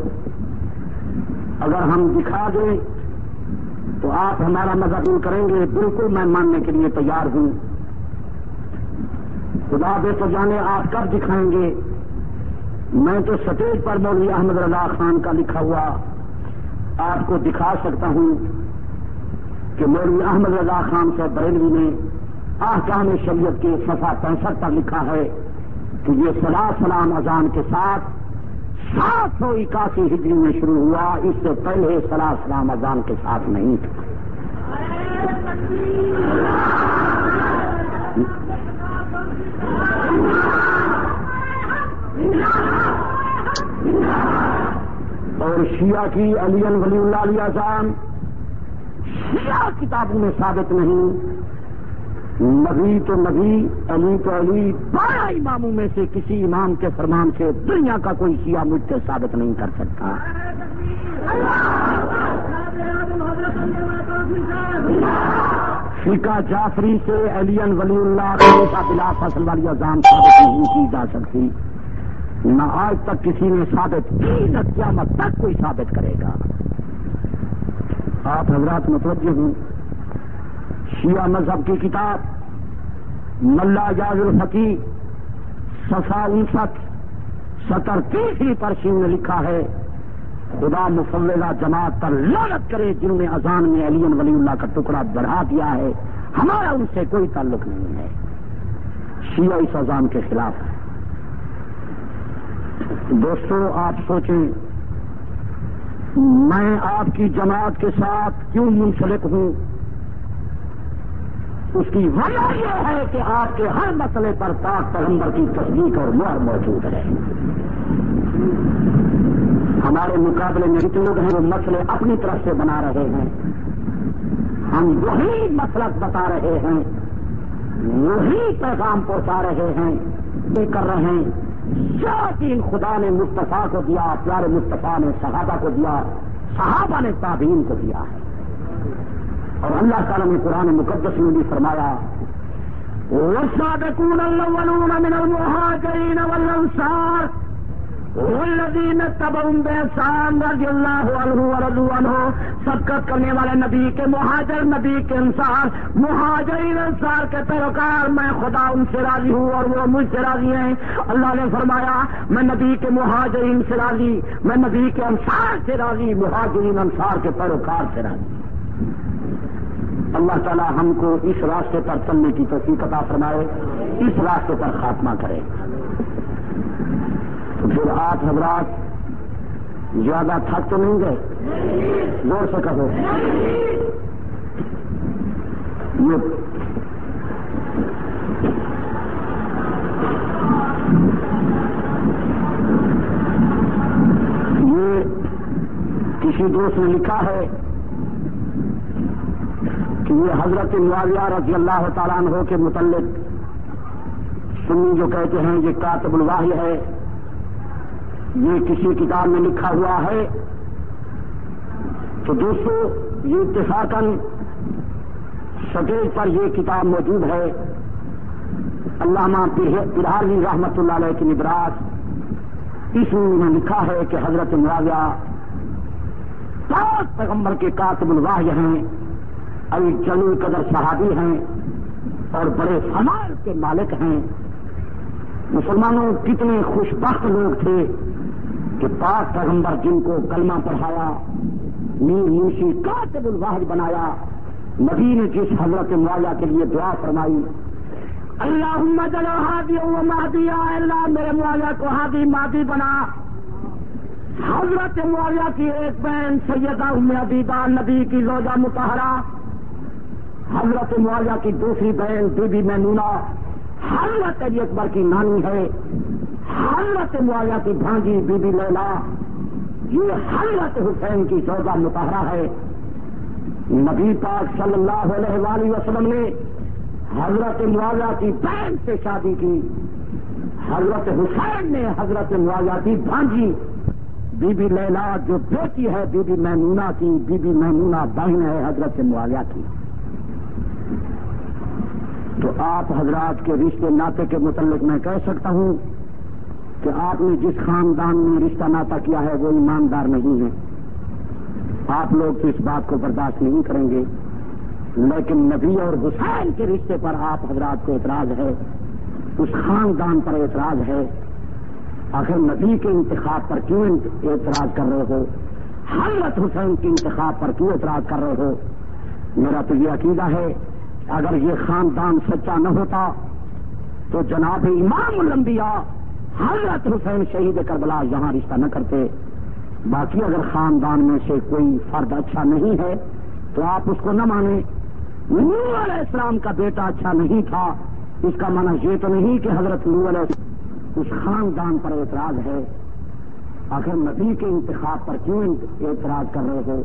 اگر ہم دکھا دیں تو آپ ہمارا مذہب کریں گے۔ بالکل میں ماننے کے لیے تیار ہوں۔ خدا دے تو جانے آپ کب دکھائیں گے؟ میں تو سٹیج پر مولوی احمد رضا خان کا لکھا ہوا آپ کو دکھا سکتا ہوں کہ مولوی احمد رضا خان سے بریلوی نے آحکام شریعت کے سفا پینسٹھ پر لکھا ہے کہ یہ سلا سلام اذان کے ساتھ سات سو اکاسی ہجری میں شروع ہوا، اس سے پہلے سلا سلام اذان کے ساتھ نہیں تھا۔ اور شیعہ کی علی ولی اللہ علیہ جان شیعہ کتابوں میں ثابت نہیں۔ نبی تو نبی، علی تو علی بارہ اماموں میں سے کسی امام کے فرمان سے دنیا کا کوئی شیعہ مجھ سے ثابت نہیں کر سکتا۔ فیقہ جعفری سے علی ولی اللہ کا بلا فصل والی اذان ثابت نہیں کی جا سکتی۔ نہ آج تک کسی نے ثابت کی، نہ قیامت تک کوئی ثابت کرے گا۔ آپ حضرات متوجہ ہوں۔ شیعہ مذہب کی کتاب، ملا جاز الفقی سفا انسٹھ، ستر تیسری پرشین میں لکھا ہے، خدا مفولہ جماعت پر لانت کرے جنہوں نے اذان میں علی ولی اللہ کا ٹکڑا بڑھا دیا ہے۔ ہمارا ان سے کوئی تعلق نہیں ہے۔ شیعہ اس اذان کے خلاف ہے۔ دوستو، آپ سوچیں، میں آپ کی جماعت کے ساتھ کیوں منسلک ہوں؟ اس کی وجہ یہ ہے کہ آپ کے ہر مسئلے پر پاک پیغمبر کی تصدیق اور مہر موجود ہے۔ ہمارے مقابلے میں جتنے لوگ ہیں، وہ مسئلے اپنی طرف سے بنا رہے ہیں۔ ہم وہی مسلک بتا رہے ہیں، وہی پیغام پہنچا رہے ہیں، یہ کر رہے ہیں۔ کیا دین خدا نے مصطفیٰ کو دیا، پیارے مصطفیٰ نے صحابہ کو دیا، صحابہ نے تابعین کو دیا ہے۔ اور اللہ تعالیٰ نے قرآن مقدس میں بھی فرمایا، وَالصَّادِقُونَ الْأَوَّلُونَ مِنَ الْمُهَاجِرِينَ وَالْأَنصَارِ سبقت کرنے والے نبی کے مہاجر، نبی کے انصار، مہاجرین انصار کے پیروکار، میں خدا ان سے راضی ہوں اور وہ مجھ سے راضی ہیں۔ اللہ نے فرمایا، میں نبی کے مہاجرین سے راضی، میں نبی کے انصار سے راضی، مہاجرین انصار کے پیروکار سے راضی۔ اللہ تعالی ہم کو اس راستے پر چلنے کی توفیق عطا فرمائے، اس راستے پر خاتمہ کرے۔ پھر آپ حضرات زیادہ تھک تو نہیں گئے؟ زور سے کہو یہ یہ کسی دوست نے لکھا ہے کہ یہ حضرت معاویہ رضی اللہ تعالیٰ عنہ کے متعلق سنی جو کہتے ہیں یہ کاتب الواحی ہے۔ یہ کسی کتاب میں لکھا ہوا ہے۔ تو دوستو، یہ اتفاقاً سٹیج پر یہ کتاب موجود ہے۔ علامہ پرہاری رحمت اللہ علیہ کی نبراس اس میں لکھا ہے کہ حضرت معاویہ پانچ پیغمبر کے کاتب الواح ہیں ابھی جلول قدر صحابی ہیں اور بڑے سماج کے مالک ہیں۔ مسلمانوں کتنے خوش بخت لوگ تھے۔ کہ پاک پیغمبر جن کو کلمہ پڑھایا، میر منشی کاتب الواحد بنایا نبی نے جس حضرت معایا کے لیے دعا فرمائی اللہ ہادی مہدیا اللہ میرے معایا کو ہادی مادی بنا۔ حضرت معاویہ کی ایک بہن سیدہ ام عبیدہ نبی کی روزہ متحرہ حضرت معاویہ کی دوسری بہن بی بی میمونہ حضرت علی اکبر کی نانی ہے۔ حضرت معاویہ کی بھانجی بی بی لیلا، یہ حضرت حسین کی سودا متحرہ ہے۔ نبی پاک صلی اللہ علیہ وآلہ وسلم نے حضرت معاویہ کی بہن سے شادی کی۔ حضرت حسین نے حضرت معاویہ کی بھانجی بی بی لیلا جو بیٹی ہے بی بی میمونہ کی بی بی میمونہ بہن ہے حضرت معاویہ کی۔ تو آپ حضرات کے رشتے ناطے کے متعلق میں کہہ سکتا ہوں کہ آپ نے جس خاندان میں رشتہ ناطا کیا ہے وہ ایماندار نہیں ہے۔ آپ لوگ اس بات کو برداشت نہیں کریں گے۔ لیکن نبی اور حسین کے رشتے پر آپ حضرات کو اعتراض ہے۔ اس خاندان پر اعتراض ہے۔ آخر نبی کے انتخاب پر کیوں اعتراض کر رہے ہو؟ حضرت حسین کے انتخاب پر کیوں اعتراض کر رہے ہو؟ میرا تو یہ عقیدہ ہے، اگر یہ خاندان سچا نہ ہوتا تو جناب امام الانبیاء حضرت حسین شہید کربلا یہاں رشتہ نہ کرتے۔ باقی اگر خاندان میں سے کوئی فرد اچھا نہیں ہے، تو آپ اس کو نہ مانیں۔ نور علیہ السلام کا بیٹا اچھا نہیں تھا۔ اس کا معنی یہ تو نہیں کہ حضرت نور علیہ اس خاندان پر اعتراض ہے۔ آخر نبی کے انتخاب پر کیوں اعتراض کر رہے ہو؟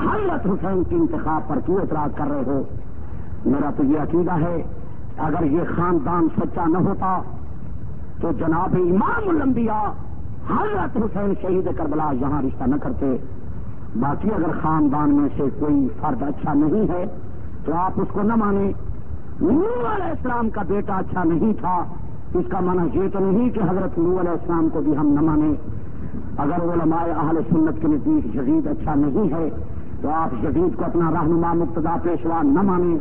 حضرت حسین کے انتخاب پر کیوں اعتراض کر رہے ہو؟ میرا تو یہ عقیدہ ہے، اگر یہ خاندان سچا نہ ہوتا تو جناب امام الانبیاء حضرت حسین شہید کربلا یہاں رشتہ نہ کرتے۔ باقی اگر خاندان میں سے کوئی فرد اچھا نہیں ہے تو آپ اس کو نہ مانیں۔ نور علیہ السلام کا بیٹا اچھا نہیں تھا۔ اس کا معنی یہ تو نہیں کہ حضرت نور علیہ السلام کو بھی ہم نہ مانیں۔ اگر علماء اہل سنت کے نزدیک جدید اچھا نہیں ہے تو آپ جدید کو اپنا رہنما مقتدا پیشوا نہ مانیں۔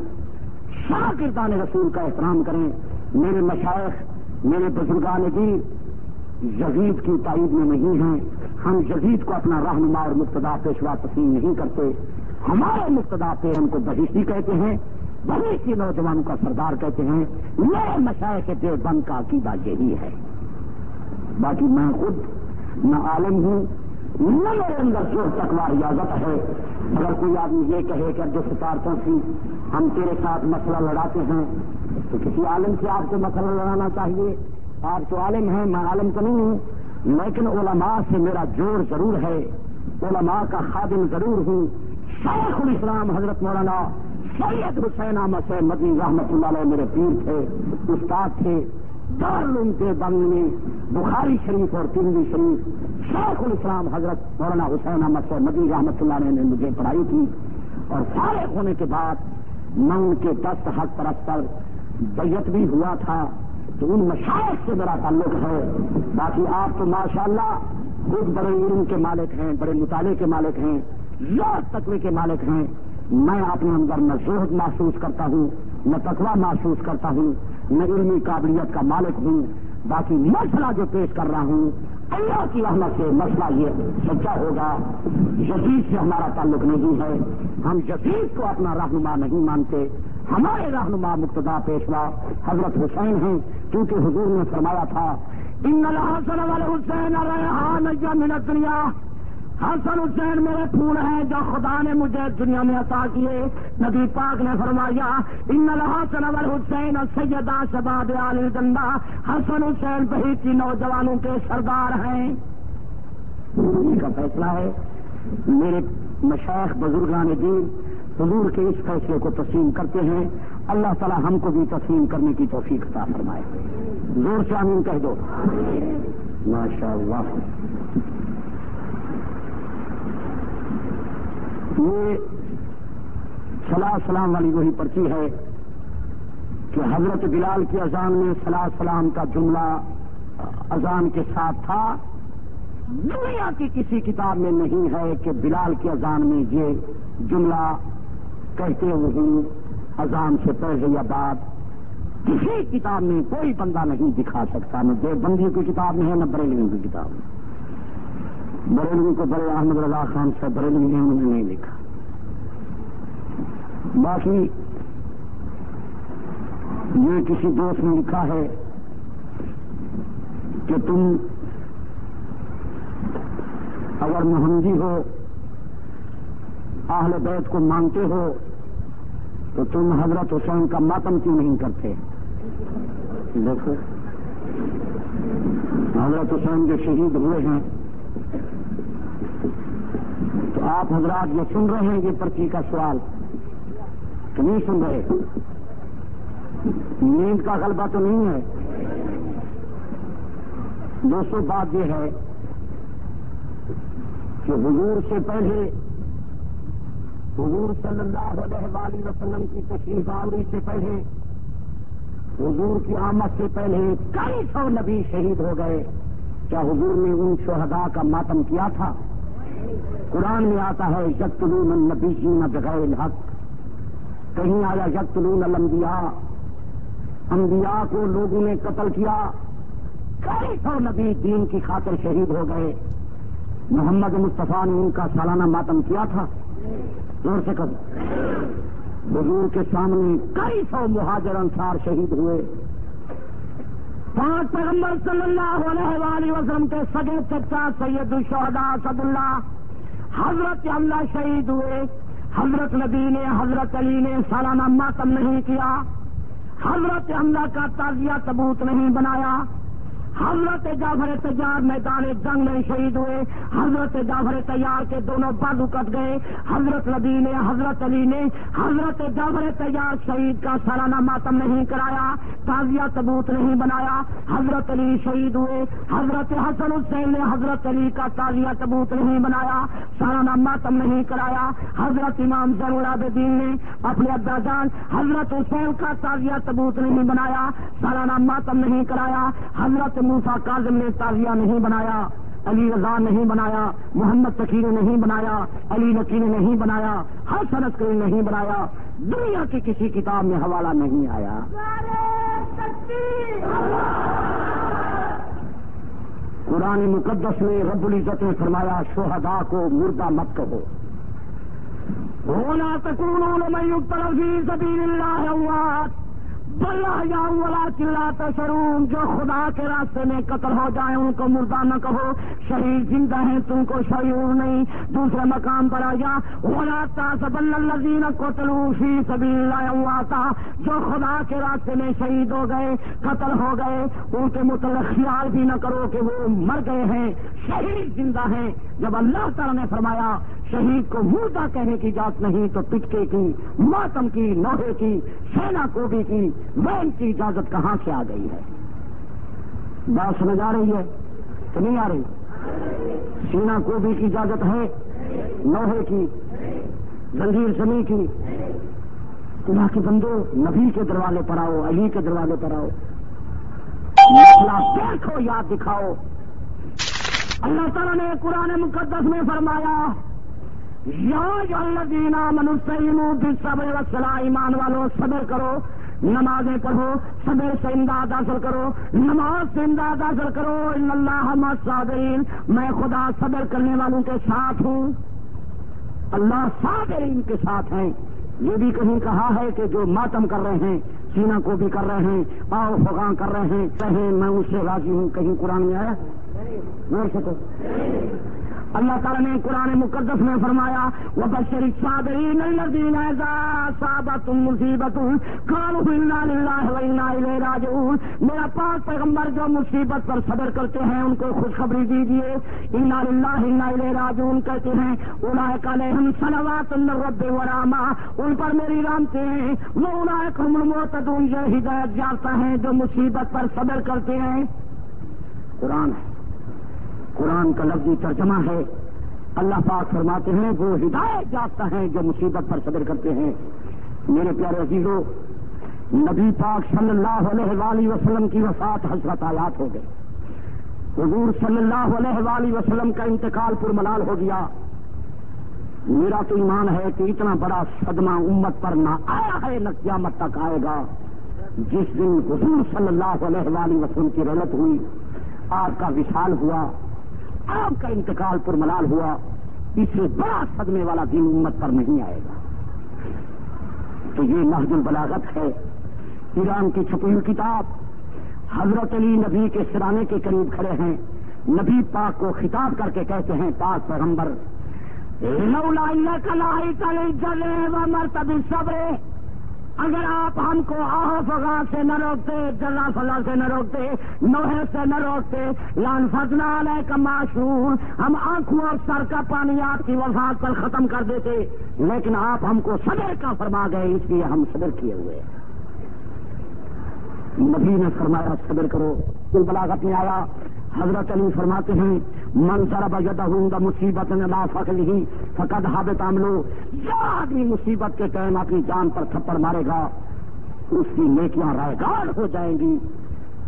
شاکردان رسول کا احترام کریں۔ میرے مشائق میرے بزرگان جی، کی جدید کی تائید میں نہیں ہیں۔ ہم جدید کو اپنا رہنما اور مقتدا پیشوا تسلیم نہیں کرتے۔ ہمارے مقتدا پہ ہم کو بہشتی کہتے ہیں بڑی کی نوجوانوں کا سردار کہتے ہیں۔ نئے مشاعر کے دیر بند کا عقیدہ یہی ہے۔ باقی میں خود نہ عالم ہوں، نہ میرے اندر جو تکوا ریاضت ہے۔ اگر کوئی آدمی یہ کہے کہ جو سفارتوں کی ہم تیرے ساتھ مسئلہ لڑاتے ہیں تو کسی عالم سے آپ کو مسئلہ لڑانا چاہیے۔ آپ تو عالم ہیں، میں عالم تو نہیں ہوں۔ لیکن علماء سے میرا جوڑ ضرور ہے۔ علماء کا خادم ضرور ہوں۔ شیخ الاسلام حضرت مولانا سید حسین احمد سے مدنی رحمت اللہ علیہ میرے پیر تھے، استاد تھے۔ دارالعلوم کے بنگ میں بخاری شریف اور تندی شریف۔ شیخ الاسلام حضرت مولانا حسین احمد سے مدنی رحمت اللہ علیہ نے مجھے پڑھائی کی۔ اور فارغ ہونے کے بعد میں ان کے دست حق پرست پر بیت بھی ہوا تھا تو ان مشاعر سے میرا تعلق ہے۔ باقی آپ تو ماشاء اللہ خود بڑے علم کے مالک ہیں، بڑے مطالعے کے مالک ہیں یا تقوی کے مالک ہیں۔ میں اپنے اندر نہ زہد محسوس کرتا ہوں، نہ تقوا محسوس کرتا ہوں، نہ علمی قابلیت کا مالک ہوں۔ باقی مسئلہ جو پیش کر رہا ہوں، اللہ کی رحمت سے مسئلہ یہ سچا ہوگا جدید سے ہمارا تعلق نہیں ہے۔ ہم جدید کو اپنا رہنما نہیں مانتے۔ ہمارے رہنما مقتدا پیشوا حضرت حسین ہیں کیونکہ حضور نے فرمایا تھا، ان حسین من دنیا حسن حسین میرے پھول ہیں جو خدا نے مجھے دنیا میں عطا کیے۔ نبی پاک نے فرمایا، ان الحسن حسین سیدہ شباب علی زندہ حسن حسین بہت نوجوانوں کے سردار ہیں۔ کا فیصلہ ہے، میرے مشاخ بزرگان دین حضور کے اس فیصلے کو تسلیم کرتے ہیں۔ اللہ تعالی ہم کو بھی تسلیم کرنے کی توفیق عطا فرمائے۔ زور سے آمین کہہ دو۔ ماشاء اللہ یہ سلا سلام والی وہی پرچی ہے کہ حضرت بلال کی اذان میں سلا سلام کا جملہ اذان کے ساتھ تھا۔ دنیا کی کسی کتاب میں نہیں ہے کہ بلال کی اذان میں یہ جملہ کہتے ہوئے اذان سے پہلے یا بعد، کسی کتاب میں کوئی بندہ نہیں دکھا سکتا، نہ دیو بندی کی کتاب میں ہے، نہ بریلوی کی کتاب میں۔ بریلوی کو بڑے احمد رضا خان سے بریلوی نے انہوں نے نہیں لکھا۔ باقی، یہ کسی دوست نے لکھا ہے کہ تم اگر محمدی ہو، اہل بیت کو مانتے ہو تو تم حضرت حسین کا ماتم کیوں نہیں کرتے؟ دیکھو، حضرت حسین جو شہید ہوئے ہیں، تو آپ حضرات یہ سن رہے ہیں، یہ پرچی کا سوال۔ کہ نہیں سن رہے؟ نیند کا غلبہ تو نہیں ہے۔ دوستوں بات یہ ہے کہ حضور سے پہلے حضور صلی اللہ علیہ وآلہ وسلم کی تشریف آوری سے پہلے، حضور کی آمد سے پہلے کئی سو نبی شہید ہو گئے۔ کیا حضور نے ان شہداء کا ماتم کیا تھا؟ قرآن میں آتا ہے، یقتلون النبیین بغیر الحق۔ کہیں آیا، یقتلون الانبیاء۔ انبیاء کو لوگوں نے قتل کیا۔ کئی سو نبی دین کی خاطر شہید ہو گئے۔ محمد مصطفیٰ نے ان کا سالانہ ماتم کیا تھا۔ زور سے کب حضور کے سامنے کئی سو مہاجر انصار شہید ہوئے۔ پانچ پیغمبر صلی اللہ علیہ وآلہ وسلم کے سگے چچا سید الشہداء صد اللہ حضرت اللہ شہید ہوئے۔ حضرت نبی نے حضرت علی نے سالانہ ماتم نہیں کیا۔ حضرت حملہ کا تازیہ ثبوت نہیں بنایا۔ حضرت جعفر تیار میدان جنگ میں شہید ہوئے، حضرت جعفر تیار کے دونوں بازو کٹ گئے، حضرت نبی نے، حضرت علی نے، حضرت جعفر تیار شہید کا سالانہ ماتم نہیں کرایا، تازیہ ثبوت نہیں بنایا، حضرت علی شہید ہوئے، حضرت حسن حسین نے حضرت علی کا تازیہ ثبوت نہیں بنایا، سالانہ ماتم نہیں کرایا، حضرت امام زین العابدین نے اپنے ابا جان حضرت حسین کا تازیہ ثبوت نہیں بنایا، سالانہ ماتم نہیں کرایا، حضرت موسا کاظم نے تازیہ نہیں بنایا، علی رضا نہیں بنایا، محمد تقیر نے نہیں بنایا، علی نقی نے نہیں بنایا، ہر سنت نے نہیں بنایا، دنیا کی کسی کتاب میں حوالہ نہیں آیا۔ قرآن مقدس میں رب العزت نے فرمایا شہدا کو مردہ مت کہو۔ ہونا تکون میں زبین اللہ اموات بلا جاؤں والا چلاتا شروع جو خدا کے راستے میں قتل ہو جائے، ان کو مردہ نہ کہو۔ شہید زندہ ہے تم کو شعور نہیں۔ دوسرے مقام پر آ جا۔ ہوتا سب اللہ کو تلوفی سبھی اللہ تھا جو خدا کے راستے میں شہید ہو گئے، قتل ہو گئے، ان کے متعلق خیال بھی نہ کرو کہ وہ مر گئے ہیں، شہید زندہ ہیں۔ جب اللہ تعالیٰ نے فرمایا شہید کو مردہ کہنے کی اجازت نہیں، تو پٹکے کی، ماتم کی نوہے کی، سینا کوبی کی وین کی اجازت کہاں سے آ گئی ہے؟ بات سمجھ آ رہی ہے کہ نہیں آ رہی؟ سینا کوبی کی اجازت ہے نوہے کی، زنجیر سمی کی۔ اللہ کے بندو، نبی کے دروازے پر آؤ، علی کے دروازے پر آؤ۔ دیکھو، یاد دکھاؤ۔ اللہ تعالیٰ نے قرآن مقدس میں فرمایا یا دینا منسم صبر وسلا ایمان والو، صبر کرو، نمازیں پڑھو، صبر سے امداد حاصل کرو، نماز سے امداد حاصل کرو، ان اللہ صابرین میں خدا صبر کرنے والوں کے ساتھ ہوں۔ اللہ صابرین کے ساتھ ہیں۔ یہ بھی کہیں کہا ہے کہ جو ماتم کر رہے ہیں سینا کو بھی کر رہے ہیں پاؤ فغاں کر رہے ہیں کہیں میں اس سے راضی ہوں، کہیں قرآن میں آیا؟ سکو اللہ تعالیٰ نے قرآن مقدس میں فرمایا وہ بشری صابرین الذین اذا اصابتهم مصیبت قالوا انا للہ وانا الیہ راجعون۔ میرا پاک پیغمبر جو مصیبت پر صبر کرتے ہیں، ان کو خوشخبری دیجیے انا للہ انا الیہ راجعون کہتے ہیں اولئک علیہم صلوات من رب و رحمہ ان پر میری رحمتیں ہیں۔ وہ اولئک هم المعتدون۔ یہ ہدایت یافتہ ہیں، جو مصیبت پر صبر کرتے ہیں۔ قرآن ہے۔ قرآن کا لفظی ترجمہ ہے۔ اللہ پاک فرماتے ہیں، وہ ہدایت جاتا ہے جو مصیبت پر صبر کرتے ہیں۔ میرے پیارے عزیزوں نبی پاک صلی اللہ علیہ وآلہ وسلم کی وفات حضرت آیات ہو گئے۔ حضور صلی اللہ علیہ وآلہ وسلم کا انتقال پر ملال ہو گیا۔ میرا تو ایمان ہے کہ اتنا بڑا صدمہ امت پر نہ آیا ہے، نہ قیامت تک آئے گا۔ جس دن حضور صلی اللہ علیہ وآلہ وسلم کی رولت ہوئی آپ کا وشال ہوا۔ آپ کا انتقال پر ملال ہوا اس سے بڑا صدمے والا دن امت پر نہیں آئے گا۔ تو یہ محض البلاغت ہے، ایران کی چھپی ہوئی کتاب۔ حضرت علی نبی کے سرانے کے قریب کھڑے ہیں۔ نبی پاک کو خطاب کر کے کہتے ہیں، پاک پیغمبر مرتبی صبر اگر آپ ہم کو آہ فغا سے نہ روکتے جلا فلا سے نہ روکتے، نوہے سے نہ روکتے، لان فضنا علیہ کا معشور ہم آنکھوں اور سر کا پانی آپ کی وفات پر ختم کر دیتے، لیکن آپ ہم کو صبر کا فرما گئے اس لیے ہم صبر کیے ہوئے نبی نے فرمایا صبر کرو کل بلاغت میں آیا حضرت علی فرماتے ہیں، من سر بجتا ہوں گا مصیبت نے لا فخل ہی فقد حابت عملو جو آدمی مصیبت کے ٹائم اپنی جان پر تھپڑ مارے گا، اس کی نیکیاں رائے ہو جائیں گی۔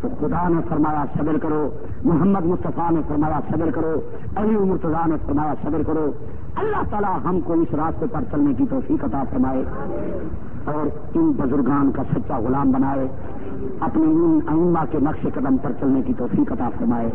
تو خدا نے فرمایا، صبر کرو۔ محمد مصطفیٰ نے فرمایا، صبر کرو۔ علی مرتضیٰ نے فرمایا، صبر کرو۔ اللہ تعالیٰ ہم کو اس راستے پر چلنے کی توفیق عطا فرمائے اور ان بزرگان کا سچا غلام بنائے۔ اپنے ان ائمہ کے نقش قدم پر چلنے کی توفیق عطا فرمائے۔